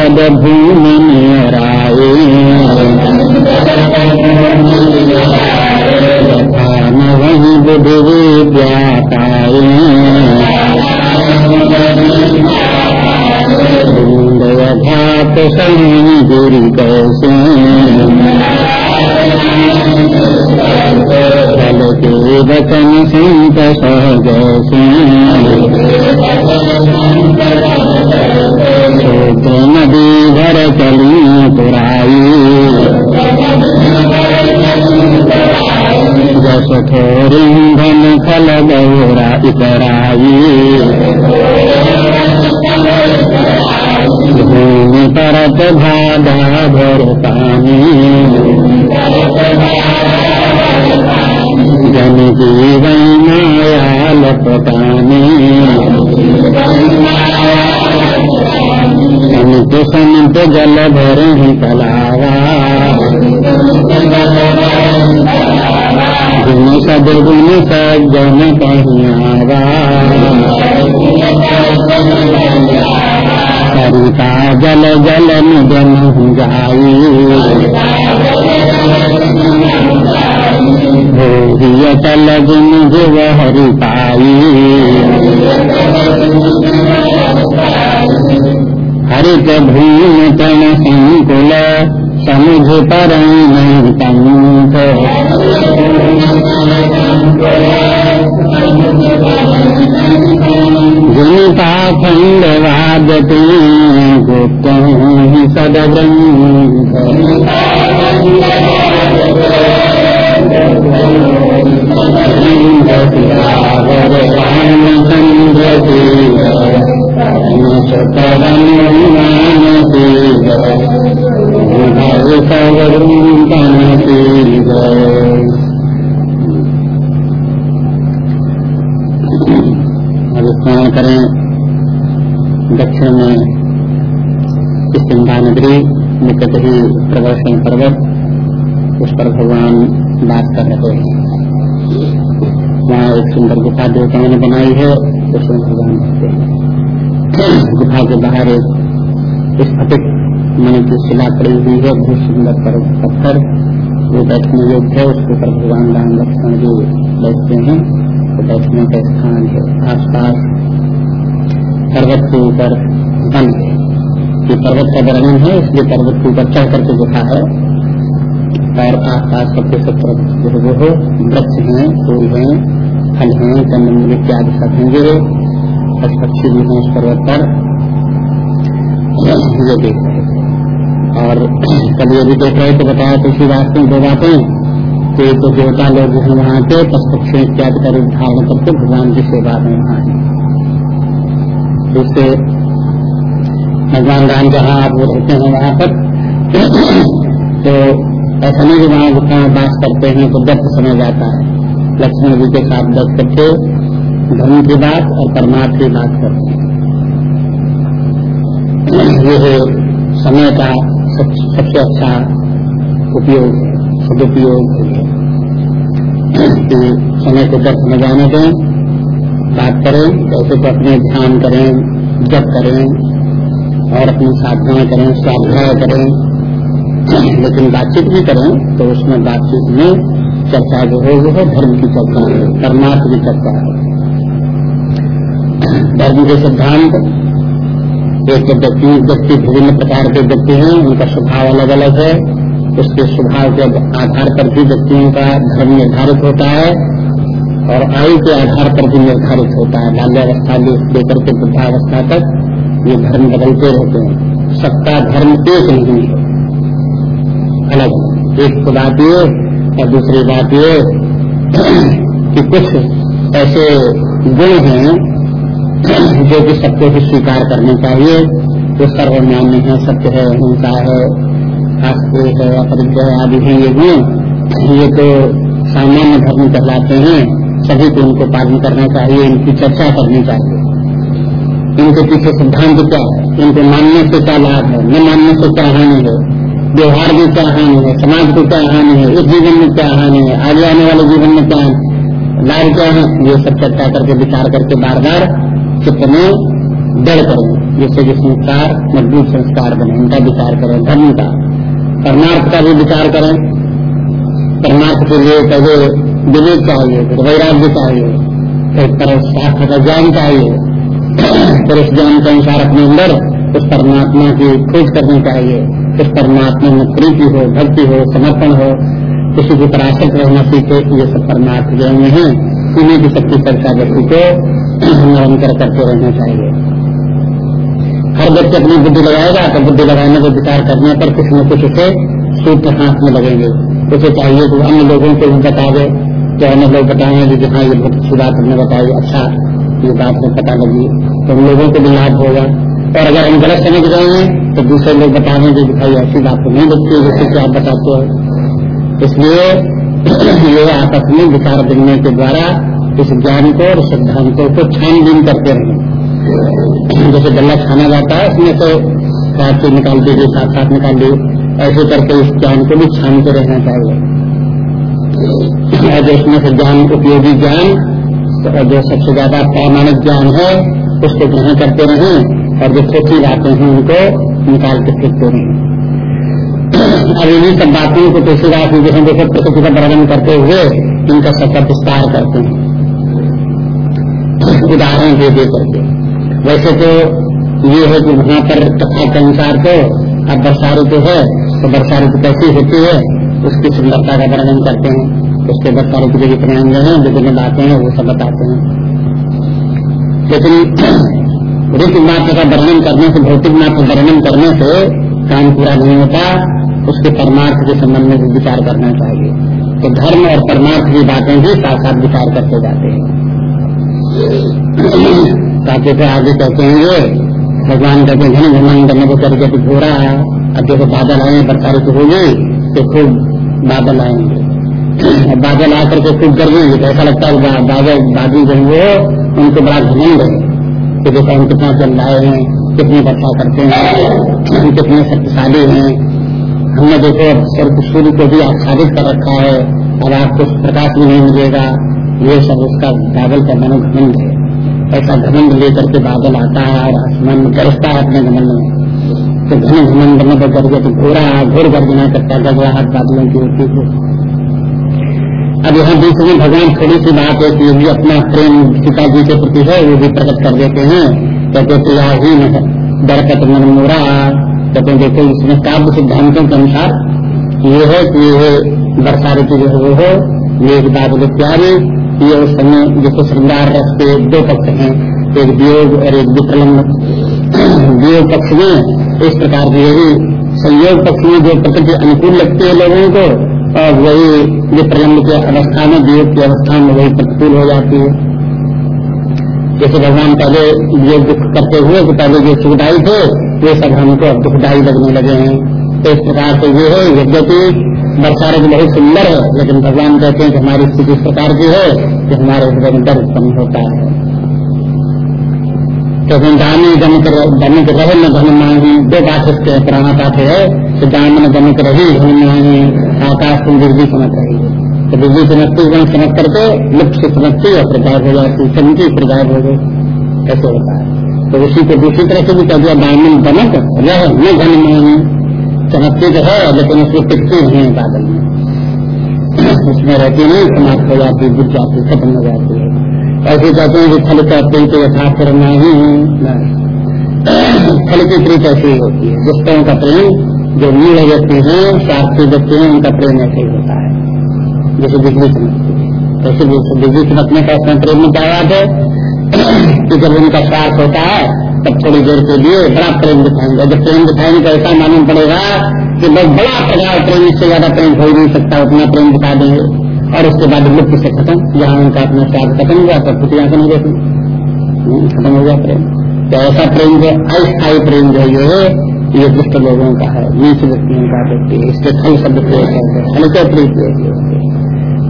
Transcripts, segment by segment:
जलद भूमि यथा न वही बुद्धि विद्या पाए बूंद यथात सही गिरी कैसे फल के वचन संत सहज छोटे जस थोरिंधन फल गौरा इतराई भूमि परत भादा भर पानी। जन जीवन माया लपटानी। संत संत जल भर ही कलावा गुण सदगुण सज्जन कहीं आवा सरिता जल जल निजन जाई भोगिय तल गुण जीव हरि पाई हरित भूमि तन संकुल समुझ पर नहीं पंख गुणता खंड वादती गुप्त सदग्रंथ सागर रामचंद्र बनाई है उसमें भगवान रहते हैं। गुफा के बाहर एक स्फटिक मन की शिला पड़ी हुई है, बहुत सुंदर पत्थर। जो बैठने योग्य है, उसके ऊपर भगवान राम लक्ष्मण जी बैठते हैं। तो बैठने का स्थान है, आसपास पर्वत के ऊपर वन है। ये पर्वत का वर्णन है, इसलिए पर्वत के ऊपर चढ़ करके गुफा है। और आसपास सबके सब तरफ़ जो हो वृक्ष हैं, फूल हैं। फल हैं चंदन इत्यादि सब होंगे। पशु पक्षी भी हैं उस पर्वत पर। ये देख रहे थे और कल ये भी देख रहे थे बताया तो इसी में दो बातें। तो देवता लोग हैं वहाँ के पशु पक्षी इत्यादि का रूप धारण करके भगवान की सेवा में वहाँ है। जिससे भगवान राम जहाँ आप वो रहते हैं वहाँ पर। तो ऐसा नहीं कि वहाँ बात करते हैं तो व्यर्थ समय जाता है। लक्ष्मण जी के साथ बैठ करके धर्म की बात और परमार्थ की बात करते हैं। ये समय का सब, सबसे अच्छा उपयोग सदुपयोग कि समय को व्यर्थ न जाने दें बात करें ऐसे तो अपने ध्यान करें जप करें और अपनी साधनाएँ करें स्वाध्याय करें लेकिन बातचीत भी करें तो उसमें बातचीत में चर्चा जो है, वो है धर्म की चर्चा है परमार्थ की चर्चा। है धर्म के सिद्धांत, एक व्यक्ति व्यक्ति विभिन्न प्रकार के व्यक्ति हैं, उनका स्वभाव अलग अलग है। उसके स्वभाव के आधार पर भी व्यक्तियों का धर्म निर्धारित होता है, और आयु के आधार पर भी निर्धारित होता है। बाल्यावस्था लेकर के वृद्धावस्था तक ये धर्म बदलते रहते हैं। सबका धर्म एक नहीं है। अलग। एक तो और दूसरी बात ये कि कुछ ऐसे गुण हैं जो कि सबको भी स्वीकार करने चाहिए। वो सर्वमान्य है, सत्य है हिंसा है आस्ते है अपरिचय आदि है ये गुण। ये तो सामान्य धर्म कहलाते हैं। सभी को इनको पालन करना चाहिए, इनकी चर्चा करनी चाहिए। इनके पीछे सिद्धांत क्या है? इनको मानने से क्या लाभ है? न मानने से क्या हानि है? व्यवहार में क्या हानि है? समाज को क्या हानि है? इस जीवन में क्या हानि है? आगे आने वाले जीवन में क्या लाभ क्या है? ये सब चर्चा करके, विचार करके बार बार चित्त में दृढ़ करें, जिससे कि संस्कार, मज़बूत संस्कार बने। उनका विचार करें, धर्म का। परमार्थ का भी विचार करें। परमार्थ के लिए पहले विवेक चाहिए फिर वैराग्य चाहिए फिर पर शास्त्र का ज्ञान चाहिए फिर उस ज्ञान के अनुसार अपने अंदर उस परमात्मा की खोज करनी चाहिए उस परमात्मा में प्रीति हो, भक्ति हो, समर्पण हो, किसी के पराशक्त रहना सीखे, ये सब परमार्थ जो हैं इन्हीं की शक्ति चर्चा व्यक्ति को निरंतर करते रहना चाहिए। हर व्यक्ति अपनी बुद्धि लगाएगा तो बुद्धि लगाने को विचार करने पर कुछ न कुछ उसे सूत्र हाथ में लगेंगे। उसे चाहिए कि अन्य लोगों को भी बता दे तो अन्य लोग बताएँगे कि हाँ ये अच्छी बात हमने बताई अच्छा ये बात में पता लगी तो उन लोगों को भी लाभ होगा। और अगर हम गलत समझ रहे हैं तो दूसरे लोग बताएँगे कि भाई ऐसी बात तो नहीं लगती है, जैसे कि आप बताते हो। इसलिए ये आपस में विचार देने के द्वारा इस ज्ञान को और सिद्धांतों को छानबीन करते रहे। जैसे गल्ला छाना जाता है, उसमें से साथ से निकाल दीजिए साथ साथ निकाल दी ऐसे करके इस ज्ञान को भी छानते रहना चाहिए। और जो इसमें से ज्ञान, उपयोगी ज्ञान तो जो सबसे ज़्यादा प्रामाणिक ज्ञान है, उसको ग्रहण करते रहें और जो छोटी बातें हैं उनको निकाल के फेंकते रहे अब इन्हीं सब बातों को तुलसीदास जी जैसे देखो प्रकृति का वर्णन करते हुए इनका सबका विस्तार करते हैं। उदाहरण दे दे करके। वैसे तो ये है कि वहाँ पर कथा के अनुसार तो अब वर्षा ऋतु है तो वर्षा ऋतु कैसी होती है, उसकी सुंदरता का वर्णन करते हैं। उसके वर्षा ऋतु के जितने अंग हैं विभिन्न बातें हैं, वो सब बताते हैं। लेकिन ऋतु मात्र का वर्णन करने से, भौतिक मात्र वर्णन करने से काम पूरा नहीं होता, उसके परमार्थ के संबंध में भी विचार करना चाहिए। तो धर्म और परमार्थ की बातें भी साथ साथ विचार करते जाते हैं। ताकि फिर आगे कहते हैं ये, भगवान कहते हैं घन घमंड में कर जब हो रहा है, अब देखो बादल आए बरसात तो होगी तो खूब बादल आएँगे। बादल आकर के खूब गर्मी तो ऐसा लगता है बादल बादल जो वो, उनको बड़ा घमंड है। कि देखो हम कितना चल रहे हैं, कितनी वर्षा करते हैं, हम कितने शक्तिशाली हैं। हमने देखो सर्व सूर्य को भी आच्छादित कर रखा है अब आपको प्रकाश भी नहीं मिलेगा। ये सब उसका बादल का मन घमंड है। ऐसा घमंड लेकर के बादल आता है और आसमान में गरजता है अपने घमंड में। तो घन घमंड में तो गरजे तो घोरा घोर गर्जना करता गजराहट बादलों की होती है। अब यहाँ में भगवान थोड़ी सी बात है कि अपना प्रेम सीता जी के प्रति है, वो भी प्रकट कर देते हैं। कहते तो ही दरकत मन मोरा। कहते देखो, इसमें काव्य सिद्धांतों के अनुसार ये है कि ये वर्षा ऋतु जो है वो हो, ये एक बादल प्यारी, ये उस समय जैसे श्रृंगार रस के दो पक्ष हैं, एक वियोग और एक विप्रलम्ब वियोग पक्ष में इस प्रकार के यही संयोग पक्ष में जो प्रकृति अनुकूल लगती है लोगों को और वही विप्रलम्ब की अवस्था में वियोग की अवस्था में वही प्रतिकूल हो जाती है। जैसे भगवान पहले योग दुख करते हुए तो पहले जो सुखदायी थे वे सब हमको अब दुखदायी लगने लगे हैं। तो इस प्रकार से ये है, यद्यपि ऋतु बहुत सुंदर है, लेकिन भगवान कहते हैं कि हमारी स्थिति इस प्रकार की है कि हमारे हृदय में डर उत्पन्न होता है। तो दानी दमित दमित रहे न धन मांगी दो बात इसके पुराना पाठ है कि दान में दमित रही धन मांगी आकाश तुम बिजली समझ रही तो बिजली समझती है समझ करके, लुप्त से समझती और गायब हो जाती चमकी गायब हो गई। ऐसे होता है। तो उसी को दूसरी तरह से भी कह दिया दामन दमक रह, न धन मांगी चमकती तो है लेकिन उसमें टिकती नहीं है बादल में। उसमें रहती नहीं, समाप्त हो जाती, बुझ जाती, खत्म हो जाती है। ऐसे कहते हैं कि फल का प्रीत यथा फिर नहीं फल की प्रीत ऐसी होती है। तरह का प्रेम जो नील व्यक्ति है स्वार्थी व्यक्ति हैं उनका प्रेम ऐसे ही होता है। जैसे बिजली चमकती है जैसे बिजली का उसमें प्रेम में क्या है? कि जब उनका स्वार्थ होता है, तब थोड़ी देर के लिए बड़ा प्रेम दिखाएँगे। जब प्रेम दिखाएँगे तो ऐसा मालूम पड़ेगा कि बहुत बड़ा प्रकार प्रेम, इससे ज़्यादा प्रेम हो नहीं सकता, उतना प्रेम दिखा देंगे। और उसके बाद लुप्त से खत्म, जहाँ उनका अपना स्वाद खत्म हुआ, तब कुछ यहाँ नहीं खत्म हो गया प्रेम। तो ऐसा प्रेम जो अस्थायी प्रेम जो ये ये दुष्ट लोगों का है, नीच व्यक्तियों का व्यक्ति इसके फल शब्द प्रयोग करते हैं हल्के प्रीत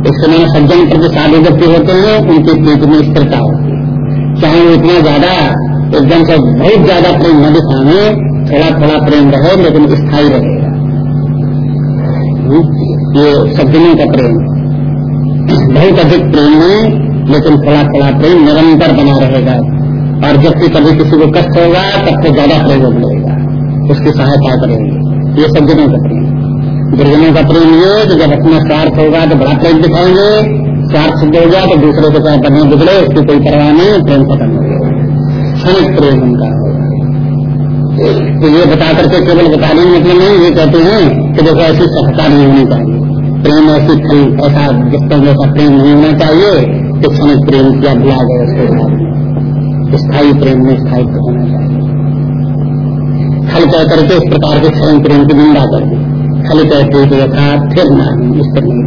इसके मैंने सज्जन प्रति साधु व्यक्ति होते हैं, उनकी प्रीति में स्थिरता होती है। चाहे वो इतना ज़्यादा, एकदम से बहुत ज़्यादा प्रेम न दिखाने थोड़ा थोड़ा प्रेम रहे, लेकिन स्थायी रहेगा। ये सज्जनों का प्रेम बहुत अधिक प्रेम में लेकिन थोड़ा थोड़ा प्रेम निरंतर बना रहेगा। और जब भी कभी किसी को कष्ट होगा, तब से ज़्यादा प्रेम मिलेगा उसकी सहायता करेंगे। ये सब सज्जनों का प्रेम। दुर्जनों का प्रेम ये कि जब अपना स्वार्थ होगा तो बड़ा प्रेम दिखाएँगे। स्वार्थ सिद्ध हो गया तो दूसरे को चाहे बने बिगड़े उसकी कोई परवाह नहीं, प्रेम खत्म हो गया। क्षणिक प्रेम उनका तो ये बता करके केवल बताने में मतलब नहीं, ये कहते हैं कि देखो ऐसी सफलता नहीं होनी चाहिए। प्रेम ऐसी ऐसा जिस तरह जैसा प्रेम नहीं होना चाहिए तो क्षणिक प्रेम किया, भुला गए उसके बाद। स्थायी प्रेम में स्थायित्व होना चाहिए। खल कह करके इस प्रकार के क्षण प्रेम की निंदा कर दी। खल कहते थे यथा फिर नहीं इस पर नहीं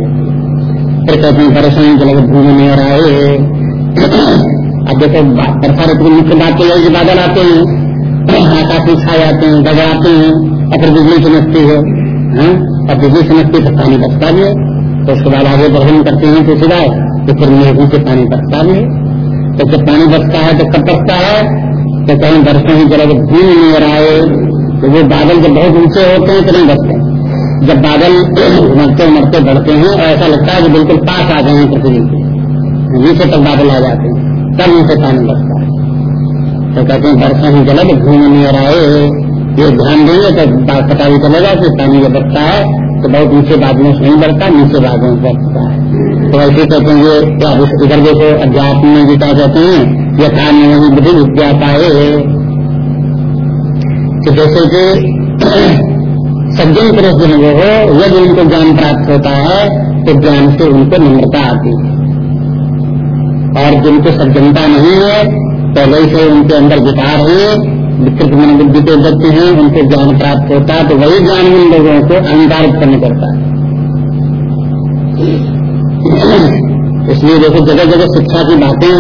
फिर कहते हैं परेशानी के लगे भूमि नहीं आए अब देखो बरसा ऋतु मुख्य बात तो यही बादल आते हैं, आकाश में छा जाते हैं डगड़ाते हैं, और फिर बिजली चमकती है। हाँ? और बिजली चमकती तो पानी बचता भी है। तो उसके बाद आगे बढ़न करते हैं तो सिवाय तो फिर मेघों से पानी बरसता भी है। तो जब पानी बरसता है तो कब बरसता है? तो कहीं बरसों ही जब भूल नहीं तो वो बादल जब बहुत ऊँचे होते हैं तो नहीं बरसते जब बादल उमड़ते उमड़ते बढ़ते हैं, और ऐसा लगता है कि बिल्कुल पास आ गए हैं पृथ्वी के। नीचे तक बादल आ जाते हैं, तब उनसे पानी बरसता है। तो कहते हैं वर्षा ही जलद घूम नहीं आए, ये ध्यान देंगे तो पता भी चलेगा कि पानी जब बढ़ता है तो बहुत ऊँचे बादलों से नहीं बढ़ता, नीचे बादलों से बढ़ता है। तो ऐसे कहते हैं, ये इधर देखो, अध्यात्म में क्या कहते हैं यथा नहीं बुद्धि विद्या पाए। जैसे कि सज्जन पुरुष जो वो हो यदि उनको ज्ञान प्राप्त होता है तो ज्ञान से उनको निम्रता आती है। और जिनको सज्जनता नहीं है, पहले से उनके अंदर विकार है, विकृत मन बुद्धि के व्यक्ति हैं, उनको ज्ञान प्राप्त होता है तो वही ज्ञान उन लोगों को अहंकार उत्पन्न करता है। इसलिए देखो जगह जगह शिक्षा की बातें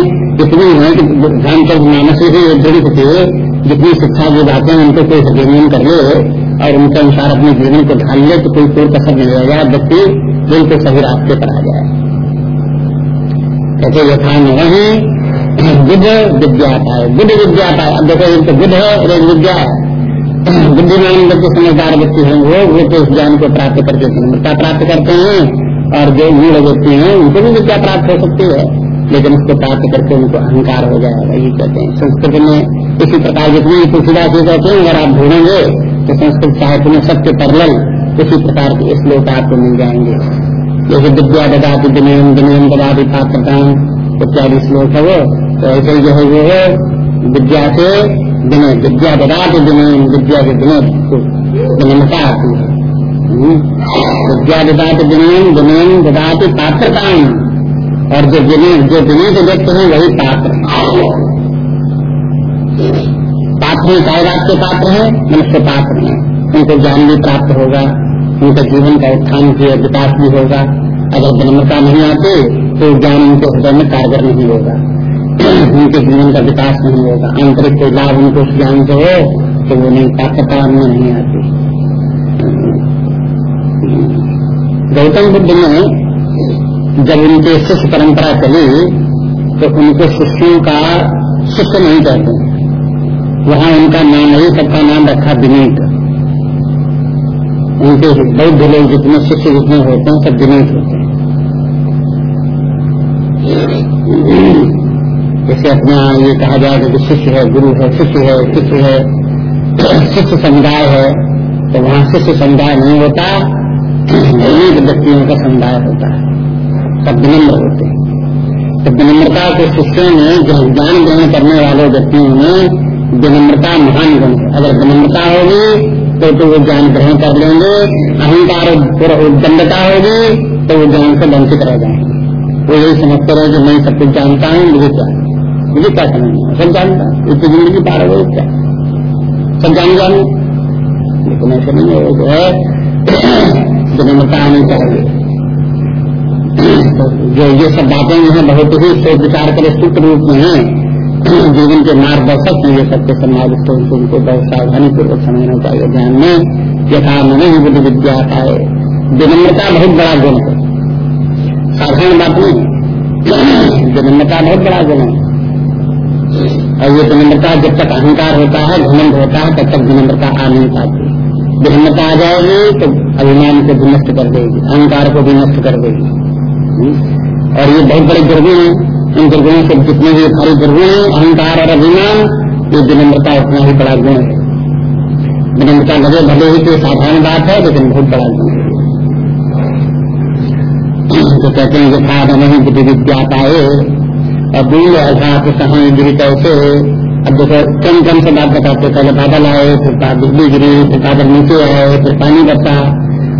इतनी है कि ध्यान कर मानस ही दृढ़ है जितनी शिक्षा की बातें उनको कोई हृदय कर ले और उनके अनुसार अपने जीवन को ढाल ले तो कोई कोई कसर नहीं रहेगा व्यक्ति बिल्कुल सही रास्ते पर आ जाए। कहते यथा नहीं बुद्ध विद्या है। बुद्ध विद्या है। अब देखो, एक तो बुद्ध है और एक विद्या है। बुद्धिमान व्यक्ति समझदार व्यक्ति है वो वो तो उस ज्ञान को प्राप्त करके समृद्धता प्राप्त करते हैं, और जो मूल व्यक्ति हैं, उनको भी विद्या प्राप्त हो सकती है। लेकिन उसको प्राप्त करके उनको अहंकार हो जाएगा ये कहते हैं। संस्कृत में इसी प्रकार जितनी तुलसीदास जी कहते हैं, अगर आप ढूंढेंगे तो संस्कृत साहित्य में सबके परल इसी प्रकार के श्लोक आपको मिल जाएँगे। जैसे विद्या ददाति दिनयम दिनयम ददाति पात्रताम, इत्यादि श्लोक है वो। तो ऐसे जो है वो विद्या से दिन, विद्या ददात दिन विद्या के दिन विनमता आती है हम्म। विद्या ददात दिन दिन ददात पात्रता और जो विनय जो विनय के व्यक्त है वही पात्र पात्र चाहे के पात्र है, मनुष्य पात्र है। उनको ज्ञान भी प्राप्त होगा, उनके जीवन का उत्थान भी विकास भी होगा। अगर विनम्रता नहीं आती तो ज्ञान उनके हृदय में कारगर नहीं होगा। उनके जीवन का विकास नहीं होगा। आंतरिक कोई लाभ उनको उस ज्ञान से हो तो वो नहीं पात्रता उनमें नहीं आती। गौतम बुद्ध ने जब उनके शिष्य परंपरा चली तो उनको शिष्यों का शिष्य नहीं कहते वहाँ उनका नाम ही सबका नाम रखा विनीत। उनके बौद्ध लोग जितने शिष्य जितने होते हैं, सब विनीत होते हैं। जैसे अपना ये कहा जाए कि शिष्य है, गुरु है, शिष्य है शिष्य है, शिष्य समुदाय है। तो वहाँ शिष्य समुदाय नहीं होता अनेक व्यक्तियों का समुदाय होता है। सब विनम्र होते हैं। तो विनम्रता के शिष्यों में जो ज्ञान ग्रहण करने वाले व्यक्तियों में विनम्रता महान गुण है। अगर विनम्रता होगी तो तो वो ज्ञान ग्रहण कर लेंगे। अहंकार दंडता होगी तो वो ज्ञान से वंचित रह जाएँगे। वो यही समझते रहे कि मैं सब कुछ जानता हूँ, मुझे क्या मुझे क्या समझना सब जानता इतनी ज़िंदगी पार हो क्या? सब जान जान लेकिन ऐसे नहीं है जो है। विनम्रता आनी चाहिए। जो ये सब बातें जो है बहुत ही सोच विचार कर सूत्र रूप में है। जीवन के मार्गदर्शक हैं ये सबके समाज तो उनको बहुत सावधानी पूर्वक समझना चाहिए ध्यान में। यथा नहीं बुद्ध विद्या पाए विनम्रता बहुत बड़ा गुण है। साधारण बात नहीं। विनम्रता बहुत बड़ा गुण है। और ये विनम्रता जब तक अहंकार होता है, घमंड होता है, तब तक विनम्रता आ नहीं पाती। विनम्रता आ जाएगी तो अभिमान को भी नष्ट कर देगी, अहंकार को भी नष्ट कर देगी? और ये बहुत बड़े दुर्गुण हैं। इन दुर्गुणों से जितने भी भारी दुर्गुण हैं, अहंकार और अभिमान, ये विनम्रता उतना ही बड़ा गुण है। विनम्रता लगे भले ही कोई साधारण बात है, लेकिन बहुत बड़ा गुण है। तो कहते हैं, यथा नहीं बुद्धि विद्या पाए और दूर अर्थात सहाय गिरी कैसे अब देखो, कम कम से बात बताते, पहले बादल आए, फिर बिजली गिरी, फिर बादल नीचे आए, फिर पानी बरसा।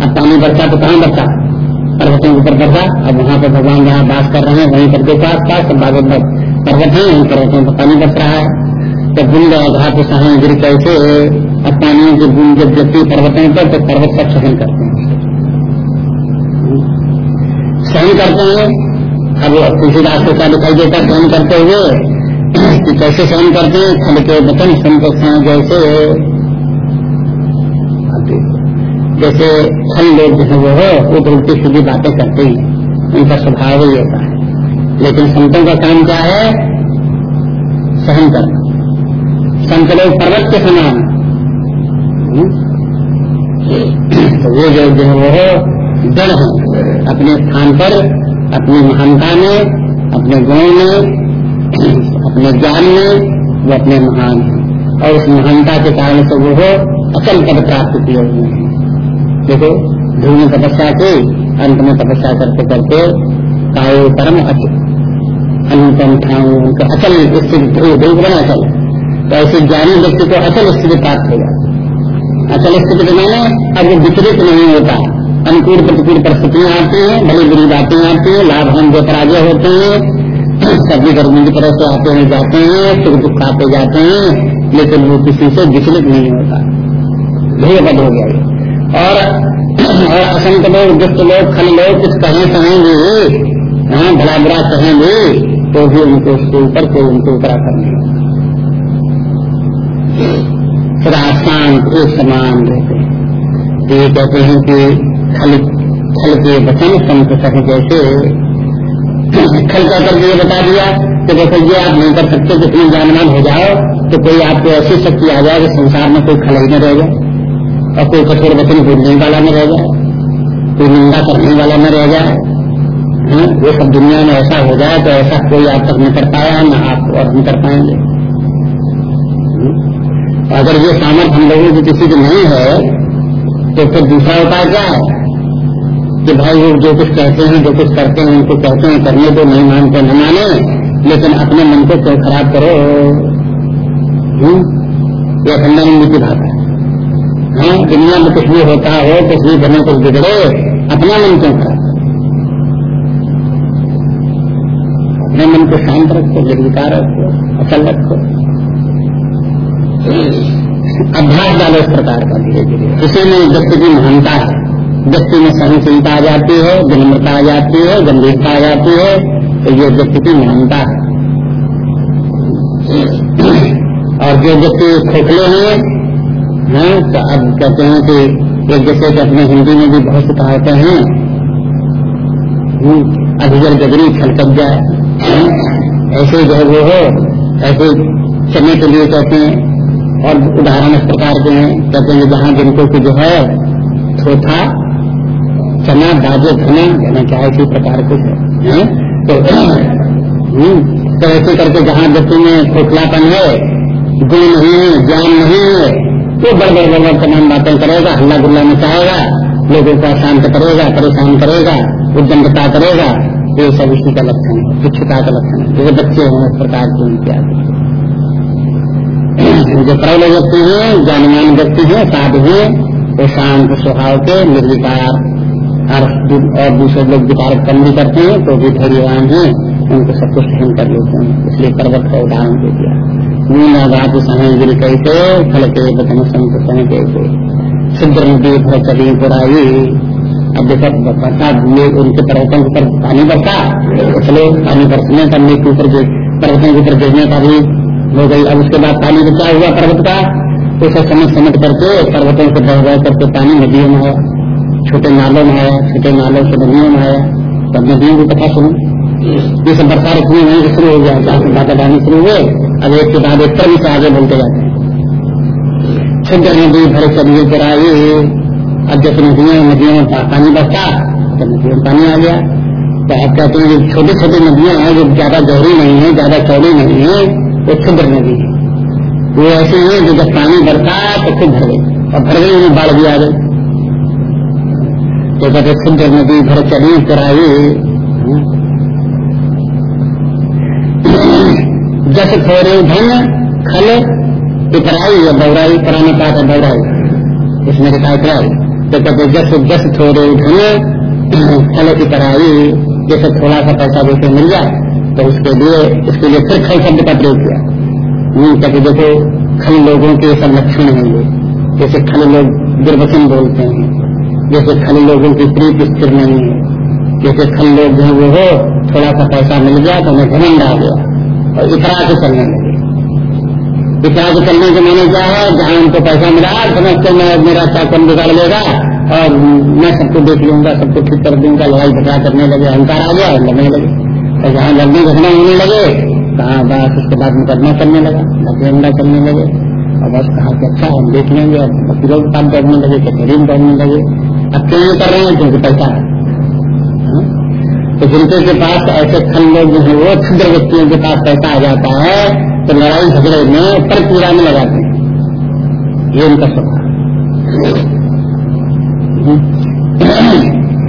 अब पानी बरसा तो कहाँ बरसा? पर्वतों के ऊपर बढ़ा अब वहाँ पर भगवान जहाँ बास कर रहे हैं, वहीं पर आस पास बागों पर पर्वत है उन पर्वतों पर पानी बस रहा है। तो बूंद घाट सहाय गिर कैसे अब पानी की बूंद जब गिरती पर्वतों पर तो पर्वत सब सहन करते हैं। सहन करते हैं। अब तुलसीदास को क्या दिखाई देता सहन करते हुए कि कैसे सहन करते हैं? खल के बचन संत जैसे जैसे फल लोग जो है वो हो, वो तो उल्टी सीधी बातें करते हैं। उनका स्वभाव ही होता है। लेकिन संतों का काम क्या है? सहन करना। संत लोग पर्वत के समान हम्म? तो वो जो जो है वो जड़ है। अपने स्थान पर, अपनी महानता में, अपने गुणों में, अपने ज्ञान में, वो अपने महान है। और उस महानता के कारण से वो हो, अचल पद प्राप्त किए हुए हैं। देखो ध्रुव ने तपस्या की अंत में तपस्या करते करते कायो परम अनुपम ठाऊ उनको अचल स्थिति ध्रुव ध्रुव बना अचल तो ऐसे ज्ञानी व्यक्ति को अचल स्थिति प्राप्त हो जाती अचल स्थिति माने अब वो विचलित नहीं होता। अनुकूल प्रतिकूल परिस्थितियाँ आती हैं बड़ी बुरी बातें आती हैं, लाभ हम जो पराजय होते हैं, सभी गर्मी की तरह से आते हैं जाते हैं, सुख दुख आते जाते हैं, लेकिन वो किसी से विचलित नहीं होता। ध्येयबद्ध हो गया और असंत लोग, दुष्ट लोग, खल लोग कुछ कहें कहेंगे हाँ भला बुरा कहेंगे तो भी उनको उसके ऊपर कोई उनको ऊपर करने फिर शांत एक समान रहते तो ये कहते हैं कि खल खल के वचन संत सके जैसे। खल कहकर ये बता दिया कि देखो ये आप नहीं कर सकते कितने जानमान हो जाओ तो कोई आपको ऐसी शक्ति आ जाए कि संसार में कोई खल ही न रह जाए। और कोई कठोर वचन बोलने वाला न रह जाए कोई निंदा करने वाला न रह जाए हाँ, वो सब दुनिया में ऐसा हो जाए तो ऐसा कोई आप तक नहीं कर पाया न आप और हम कर पाएँगे। हाँ, अगर ये सामर्थ्य हम लोगों की किसी की नहीं है तो फिर दूसरा उपाय क्या है? कि भाई वो जो कुछ कहते हैं जो कुछ करते हैं उनको कहते हैं करने दो नहीं मानते न माने लेकिन अपने मन को क्यों खराब करो? हम्म? ये खंडानंद की बात है। हाँ दुनिया में कुछ भी होता हो, कुछ भी करने कुछ बिगड़े, अपना मन क्यों खराब अपने मन को शांत रखो, निर्विकार रखो, अचल रखो। अभ्यास डालो इस प्रकार का धीरे धीरे। इसी में व्यक्ति की महानता है। व्यक्ति में सहनशीलता आ जाती है, विनम्रता आ जाती है, गंभीरता आ जाती है तो ये व्यक्ति की महानता है। और जो व्यक्ति खोखले हैं हैं तो अब कहते हैं कि एक जैसे कि अपने हिंदी में भी बहुत से कहावतें हैं। हम्म, अभिजल गगरी छलक जाए? ऐसे जो है वो हो ऐसे चलने के लिए कहते हैं और उदाहरण इस प्रकार के हैं। कहते हैं जहाँ जिनको की जो है थोथा चना बाजे धना यानी क्या इसी प्रकार कुछ है? तो हम्म, तो ऐसे करके जहाँ व्यक्ति में खोखलापन है गुण नहीं है ज्ञान नहीं है वो बड़ बड़ तमाम बातें करेगा हल्ला गुल्ला मचाएगा, लोगों को अशांत करेगा, परेशान करेगा, उद्दंडता करेगा, ये सब इसी का लक्षण है तुच्छता का लक्षण है जैसे बच्चे हैं इस प्रकार के उनके आदि जो प्रबल व्यक्ति हैं ज्ञानमान व्यक्ति हैं, साधु हैं, वो शांत स्वभाव के, निर्विकार, और दूसरे लोग विकार कम भी करते हैं तो भी धैर्यवान हैं, उनको सब कुछ सहन कर लेते हैं, इसलिए पर्वत का उदाहरण दे दिया। नीला बात समय गिर कहते फल के बचन संत समय कहते। नदी भर कभी बुराई अब देखो बरसात उनके पर्वतों के ऊपर पानी बरसा इसलिए पानी बरसने का के ऊपर पर्वतों के ऊपर गिरने का भी हो गई। अब उसके बाद पानी बचा हुआ पर्वत का, उसे समझ समझ करके पर्वतों से बह बह करके पानी नदियों में आया छोटे नालों में आया छोटे नालों से नदियों में आया तब नदियों की कथा सुनो। ये सब बरसात इतनी वहीं शुरू हो गया, जहाँ से बातें डालनी शुरू हुए, अब एक के बाद एक क्रम से आगे बोलते जाते हैं। क्षुद्र नदी भरे चलिए चराई अब जैसे नदियों नदियों में पानी बरसा तो नदियों में पानी आ गया तो आप कहते हैं जो छोटी छोटी नदियाँ हैं, जो ज़्यादा गहरी नहीं है, ज़्यादा चौड़ी नहीं है, वो क्षुद्र नदी है। वो ऐसे हैं जो जब पानी है तो खुद भर गई और भर गई उन्हें बाढ़ भी आ गई। तो कहते खुद नदी, भर चली कराई जस थोड़े धन, खल इतराई या बौराई, पुराने पाठ है बौराई। इसमें लिखा इतराई तो कहते जस जस थोड़े धन, खल इतराई जैसे थोड़ा सा पैसा जैसे मिल जाए तो उसके लिए उसके लिए फिर खल शब्द का प्रयोग किया। कहते देखो खल लोगों के सब लक्षण हैं ये। जैसे खल लोग दुर्वचन बोलते हैं। जैसे खल लोगों की प्रीत स्थिर नहीं है। जैसे खल लोग जो वो हो, थोड़ा सा पैसा मिल गया तो उन्हें घमंड आ गया और इतरा से चलने लगे इतरा से चलने के मैंने क्या है, जहाँ उनको पैसा मिला समझते मैं मेरा कम बिगाड़ लेगा और मैं सबको देख लूँगा, सबको ठीक कर दूँगा, लड़ाई झगड़ा करने लगे, अहंकार आ गया और लड़ने लगे। और जहाँ लड़ने झगड़ा होने लगे, कहा बस उसके बाद मुकदमा करने लगा लगे करने लगे। और बस कहा कि अच्छा हम देख लेंगे। और वकीलों के साथ लगे, कचहरी में दौड़ने लगे। अब क्यों कर रहे हैं? क्योंकि पैसा हाँ? तो जिनके के पास ऐसे खन लोग जो है, वो क्षुद्र व्यक्तियों के पास पैसा आ जाता है तो लड़ाई झगड़े में पर पीड़ा में लगाते हैं ये उनका स्वभाव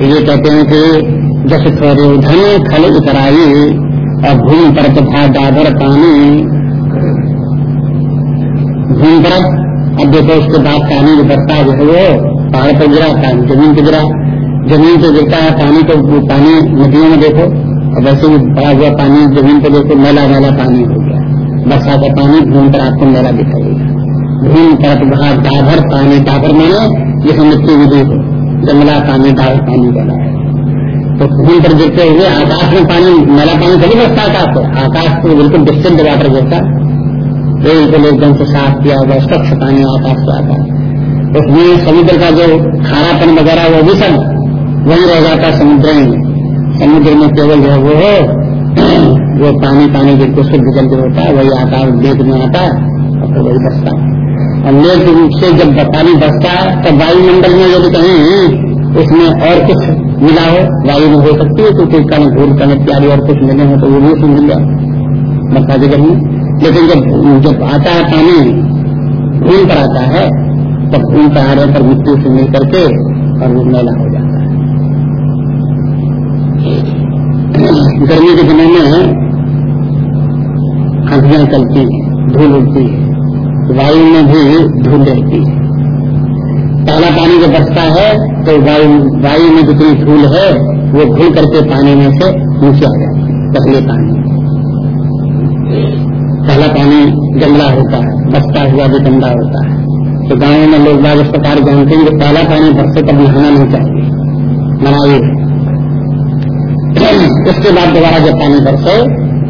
ये कहते हैं कि जस थोड़े धन खल उतराई और भूमि पर तथा डाबर पानी भूमि पर, अब देखो उसके बाद पानी जो बरसा जो है वो पहाड़ पर गिरा पानी ज़मीन पर गिरा। ज़मीन पे गिरता है, पानी तो पानी नदियों में देखो, और वैसे भी बड़ा हुआ पानी ज़मीन पे देखो, मैला मैला पानी हो गया। बरसा का पानी घूम पर आपको मैला दिखाएगा घूम पर वहाँ डाभर पानी, डाभर माने जैसे मिट्टी भी देखो, जंगला पानी, डाभर पानी बना है। तो घूम पर गिरते हुए आकाश में पानी, मैला पानी कभी बसता आकाश से आकाश को बिल्कुल डिस्टेंट वाटर गिरता बिल्कुल एकदम से साफ़ किया होगा स्वच्छ पानी आकाश से आता है उसमें समुद्र का जो खारापन वगैरह, वो भी सब वही रह जाता समुद्र में। समुद्र में केवल जो वो हो, वो पानी पानी बिल्कुल शुद्ध जल जो होता है, वही आकाश देख में आता है, और वही बसता है। और मेघ रूप से जब पानी बसता है, तब वायुमंडल में यदि कहीं उसमें और कुछ मिला हो, वायु में हो सकती है तो कोई कण घूर कण इत्यादि और कुछ मिले हो तो वो भी उसमें मिल जाए। जगह में। लेकिन जब जब आता है पानी भूल पर आता है, तब भूल पर आने पर मिट्टी से मिल करके और वो मैला हो जाता है गर्मी के दिनों में आंखियाँ चलती है, धूल उड़ती है। वायु में भी धूल रहती है। पहला पानी जो बरसता है तो वायु वायु में जितनी धूल है, वो घुल करके पानी में से नीचे आ जाती है, पहले पानी। पहला पानी गंदा होता है, बसता हुआ भी गंदा होता है। तो गाँव में लोग बाग इस प्रकार जानते हैं कि पहला पानी बरसे तब नहाना नहीं चाहिए। मनाइए। उसके बाद दोबारा जब पानी बरसे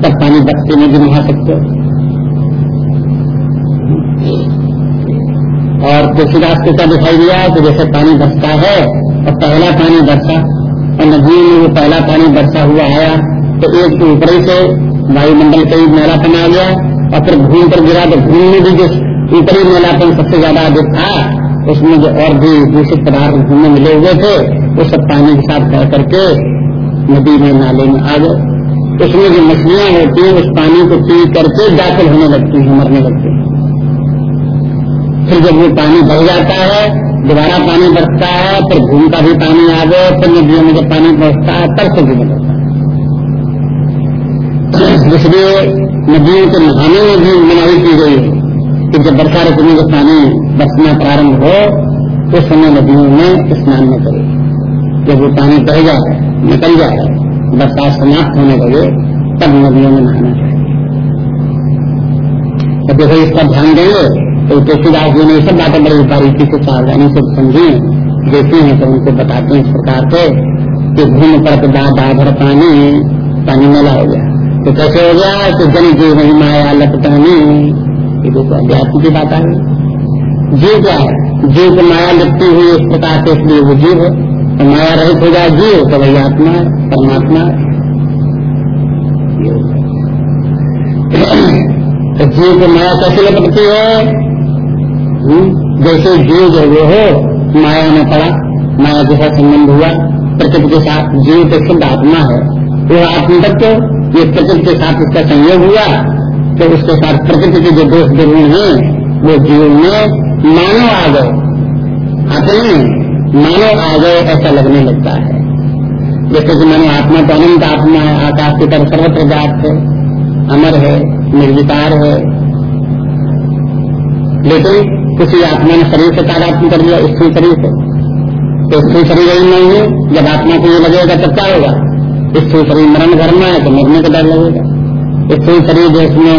तब पानी बस्ती में भी नहा सकते और तुलसीदास को क्या दिखाई दिया कि जैसे पानी बरसता है, और पहला पानी बरसा, और नदी में वो पहला पानी बरसा हुआ आया तो एक ऊपरी से वायुमंडल का ही मेलापन आ गया, और फिर भूमि पर गिरा तो भूमि में भी जो ऊपरी मेलापन सबसे ज़्यादा अधिक था, उसमें जो और भी दूषित पदार्थ भूमि मिले हुए थे, वो सब पानी के साथ बह करके नदी में नाले में आ गए। उसमें जो मछलियाँ होती हैं, उस पानी को पी करके दाखिल होने लगती हैं, मरने लगती हैं। फिर जब वो पानी बढ़ जाता है, दोबारा पानी बरसता है, फिर भूमि का भी पानी आ गए फिर नदियों में जब पानी बरसता है, तब से भी बदलता है। इसलिए नदियों के नहाने में भी मनाही की गई है कि जब वर्षा ऋतु का पानी बरसना प्रारंभ हो, उस समय नदियों में स्नान न करे। जब वो पानी बह जाए निकल जाए बरसात समाप्त होने लगे, तब नदियों में नहाना चाहिए। तो देखो, इस पर ध्यान देंगे तो तुलसीदास जी ने सब बातें बड़ी बारीकी से सावधानी से समझी देखी हैं तो उनको बताते हैं इस प्रकार से कि भूमि पर दाधर पानी पानी मेला हो गया। तो कैसे हो गया कि जन जीव वही माया लपटानी? ये देखो, अध्यात्म की बात आ गई। जीव क्या है? जीव को माया लिपटी हुई इस प्रकार से इसलिए वो जीव है। तो माया रहित हो जाए जीव तो वही आत्मा परमात्मा। तो जीव को माया कैसे लपटती है? हम्म, जैसे जीव जो वो हो माया में पड़ा माया साथ संबंध हुआ प्रकृति के साथ जीव तो शुद्ध आत्मा है वो आत्म तत्व ये प्रकृति के साथ उसका संयोग हुआ तो उसके साथ प्रकृति के जो दोष दुर्गुण है वो जीव में मानव आ गए। अपने मानव आ गए ऐसा लगने लगता है। जैसे कि मैंने आत्मा तो अनंत आत्मा है आकाश की तरफ़ सर्वत्र जात है, अमर है, निर्विकार है। लेकिन किसी आत्मा ने शरीर से तादात्म कर दिया स्त्री शरीर से। तो स्त्री शरीर यही नहीं है, जब आत्मा को ये लगेगा तब क्या होगा? स्त्री शरीर मरण करना है तो मरने का डर लगेगा। स्त्री शरीर जिसमें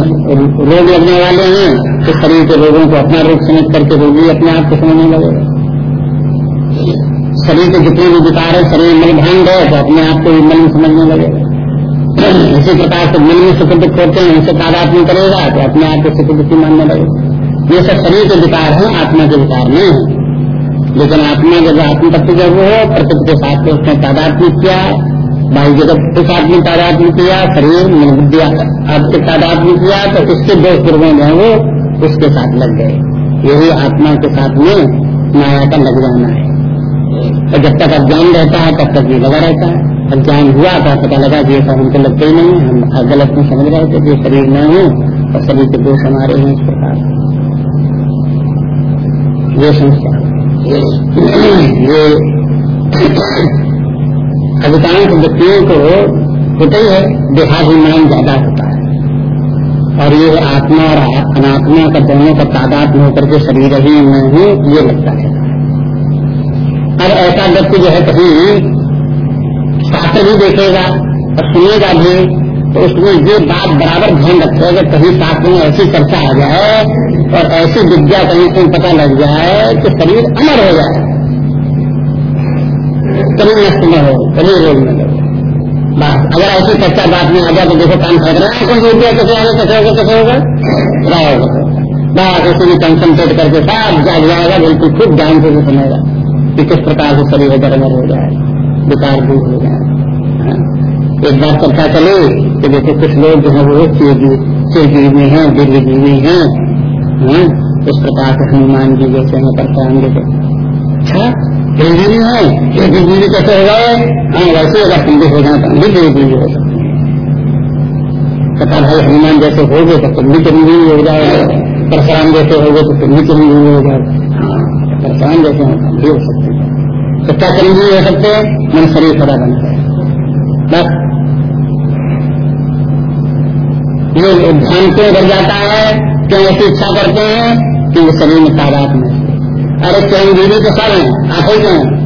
रोग लगने वाले हैं तो शरीर के रोगों को अपना रोग समझ करके रोगी अपने आप को समझने लगेगा। शरीर के जितने भी विकार है, शरीर मल भान गए तो अपने आप को मन समझने लगेगा इसी प्रकार से मन में सुख दुख होते हैं, उनसे तादात्म्य करेगा तो अपने आप को सुख दुखी मानने लगेगा ये सब शरीर के विकार है, आत्मा के विकार नहीं है। लेकिन आत्मा जब आत्म तत्व जब वो हो, प्रकृति के साथ उसने तादात्म्य किया बाई जगत के साथ में तादात्म किया, शरीर विद्या आपके तादात्म किया तो उसके दोष दुर्गुण है वो उसके साथ लग गए। यही आत्मा के साथ में माया का लग जाना है। और जब तक अज्ञान रहता है, तब तक ये लगा रहता है। अज्ञान हुआ तो पता लगा कि ऐसा हमको लगते ही नहीं हम गलत में समझ रहे थे कि शरीर में हूँ और शरीर के दोष हमारे हैं इस प्रकार। ये समस्या। ये अधिकांश व्यक्तियों को होता ही है, देहाभिमान ज़्यादा होता है। और ये आत्मा और अनात्मा का दोनों का तादाद होकर के शरीर ही में हूँ, ये लगता है। अब ऐसा व्यक्ति जो है कहीं शास्त्र भी देखेगा और सुनेगा भी तो उसमें ये बात बराबर ध्यान रखेगा कहीं शास्त्र में ऐसी चर्चा आ जाए और ऐसी विद्या कहीं से पता लग जाए कि शरीर अमर हो जाए। कभी नष्ट न हो, कभी रोग न बस अगर ऐसी सच्चा बात में आ जाए तो देखो काम फेंक रहा है कैसे आगे कैसे होगा कैसे होगा? रहेगा बस उसी में कंसनट्रेट करके सब जाग जाएगा, बिल्कुल खुद ध्यान से भी सुनेगा। कि किस प्रकार से शरीर गड़बड़ हो जाए, विकार दूर हो जाए। एक बार चर्चा चले कि देखो कुछ लोग जो है वो चिरजीवी हैं, दीर्घ जीवी हैं हाँ। इस प्रकार से हनुमान जी जैसे हैं, परशुराम जैसे अच्छा दिलजीवी है ये कैसे हो गए हाँ वैसे अगर पंडित हो जाए तो हम भी दिलजीवी हो सकते हैं भाई हनुमान जैसे हो गए तो तुम भी चिरंजीवी हो जाए परशुराम जैसे हो गए तो तुम भी चिरंजीवी हो जाए हाँ, परशुराम जैसे हो भी हो सकते हैं। तो क्या चिरंजीवी हो सकते हैं मन शरीर खड़ा बन जाए। बस। ये ध्यान क्यों बढ़ जाता है? क्यों ऐसी इच्छा करते हैं? कि वो शरीर में तादाद में। अरे चिरंजीवी तो सब है आप ही हैं।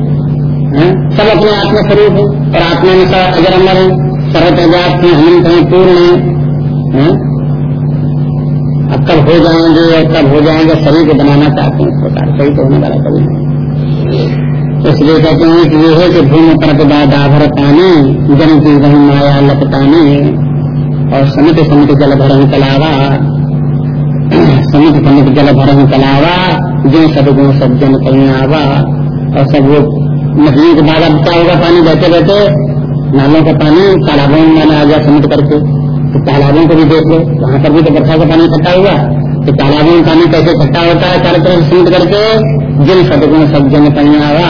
सब अपने आत्मा स्वरूप है। और आत्मा में सब अगर अमर है। सरत अजात है अनंत है पूर्ण है? अब कब हो जाएँगे और कब हो जाएँगे, शरीर को बनाना चाहते हैं इस प्रकार सही तो होने वाला कभी नहीं। इसलिए कहते हैं कि ये है कि भूमि पर दाभर पानी जन की वही माया लपटानी और समित समित जल भर कलावा समित समित जल भर कलावा जो सदगुण सज्जन कहीं आवा और सब वो नदियों के बाद अब होगा पानी बहते बहते नालों का पानी, तालाबों में आ गया समुद्र करके। तो तालाबों को भी देख लो, वहाँ पर भी तो बरसा का पानी इकट्ठा हुआ। तो तालाबों में पानी कैसे इकट्ठा होता है, चारों तरफ़ समुद्र करके? जिन सदगुण सज्जन कहीं आवा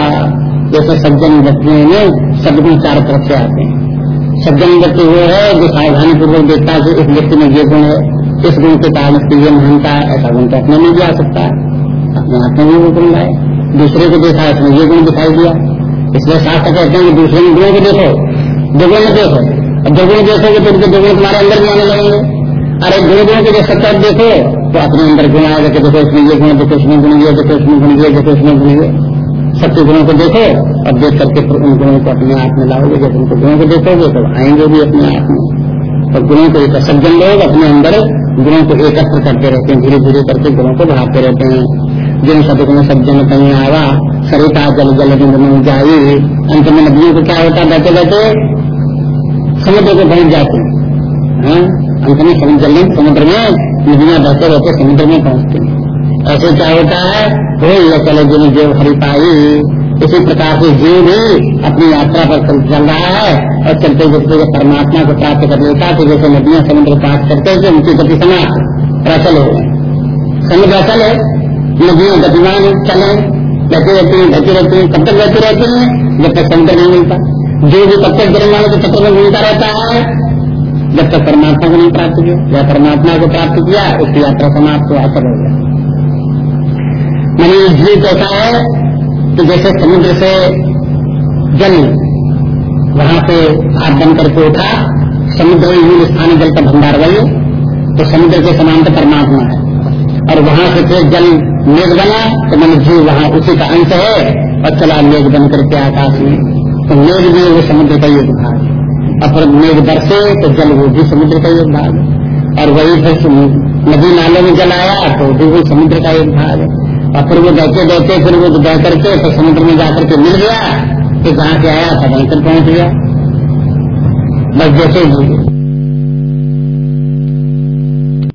जैसे सज्जन व्यक्तियों में सदगुण चारों तरफ़ से आते हैं। सज्जन व्यक्ति वो है जो सावधानी पूर्वक देखता है इस व्यक्ति में ये गुण है, इस गुण के कारण ये महानता है, ऐसा गुण तो अपने में भी आ सकता है, अपने हाथ में भी वो गुण लाए दूसरे को देखा इसमें ये गुण दिखाई दिया। इसलिए शास्त्र कहते हैं कि दूसरे में गुणों को देखो, दुगुण देखो। अब दोगुण देखोगे तो उनके दोगुण तुम्हारे अंदर भी आने लगेंगे। अरे गुण गुण के जो सत्तर देखो तो अपने अंदर गुण आएगा कि देखो इसमें ये गुण, देखो इसमें गुण, ये देखो इसमें गुण, ये देखो इसमें गुण, ये। सत्य गुणों को देखो और देख करके उन गुणों को अपने आप में लाओगे। जब उनको गुणों को देखोगे तो आएँगे भी अपने आप में। और गुणों को एक सज्जन लोग अपने अंदर गुणों को एकत्र करते रहते हैं धीरे धीरे करके गुणों को बढ़ाते रहते हैं। जिन सदगुण सज्जन कहीं आवा, सरिता जल जल जाई, अंत में नदियों को क्या होता बैठे बैठे समुद्र को पहुँच जाते हैं। हाँ? अंत में समुद्र समुद्र में नदियाँ बहते रहते समुद्र में पहुँचते हैं। ऐसे क्या होता है? भूल चले जिन जीव हरि पाई। इसी प्रकार से जीव भी अपनी यात्रा पर चल रहा है और चलते चलते जब परमात्मा को प्राप्त कर लेता तो जैसे नदियाँ समुद्र पास करते हैं उनकी गति समाप्त प्रचल हो गए समुद्र अचल है। नदियाँ गतिमान चले बहती रहती है, बहती रहती है, कब तक बहती रहती है? जब तक समुद्र नहीं मिलता। जो भी तब तक गिरने वाले तो चक्र में घूमता रहता है, जब तक परमात्मा को नहीं प्राप्त किया, या परमात्मा को प्राप्त किया, उसकी यात्रा समाप्त हुआ असर हो। गया मैंने द्वीप ऐसा है कि जैसे समुद्र से जल वहाँ से भाग बन करके उठा, समुद्र में मूल स्थानीय जल का भंडार वही तो समुद्र के समान तो परमात्मा है। और वहाँ से फिर जल मेघ बना तो मैंने जीव वहाँ उसी का अंत है, और चला मेघ बन करके आकाश में। तो मेघ भी वो समुद्र का एक भाग है। अपर मेघ बरसे तो जल वो भी समुद्र का एक भाग है। और वही फिर नदी नाले में जल आया तो भी वो समुद्र का एक भाग है। और फिर वो बहते बहते फिर वो बह करके तो समुद्र में जाकर के मिल गया। फिर जहाँ से आया था वहीं पहुँच गया। बस जैसे